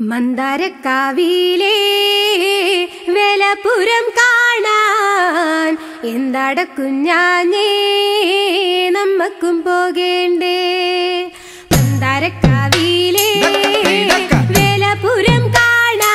മന്ദാരക്കാവിയിലെ വെലപുരം കാണാൻ എന്താടക്കുഞ്ഞാഞ്ഞേ നമ്മക്കും പോകേണ്ടേ? മന്ദാരക്കാവിയിലെ വെലപുരം നമ്മക്കും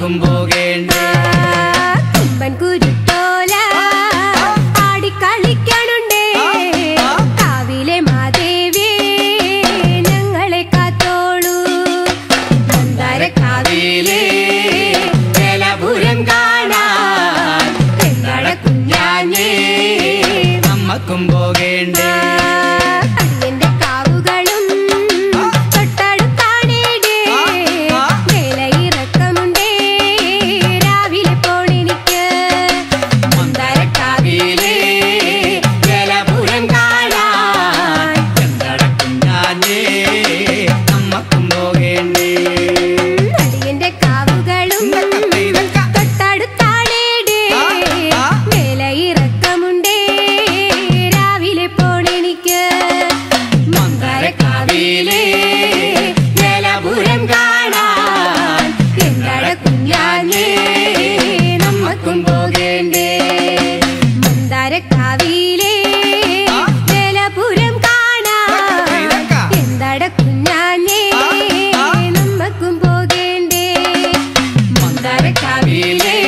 ആർക്കും പോകേണ്ട. തുമ്പൻ പാടി ആടിക്കളിക്കാനുണ്ട് കാവിലെ മാദേവി ഞങ്ങളെ കാത്തോളൂ. മന്ദാര കാവിലെ ജലപുരം കാണാൻ. കുഞ്ഞാഞ്ഞേ നമ്മക്കും പോകേണ്ടേ. Baby.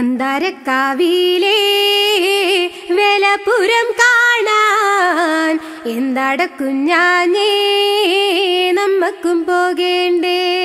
മന്ദാരക്കാവിയിലെ വെലപുരം കാണാൻ. എന്താടക്കും ഞാനേ നമ്മക്കും പോകേണ്ടേ?